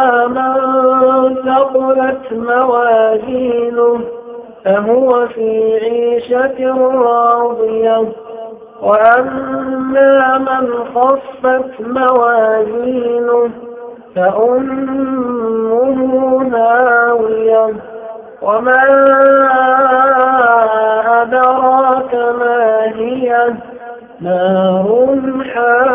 فأما من ثقلت موازينه فهو في عيشة راضية؟ وأما من خفت موازينه فأمه ناوية. وما أدراك ما هي؟ نار حامية.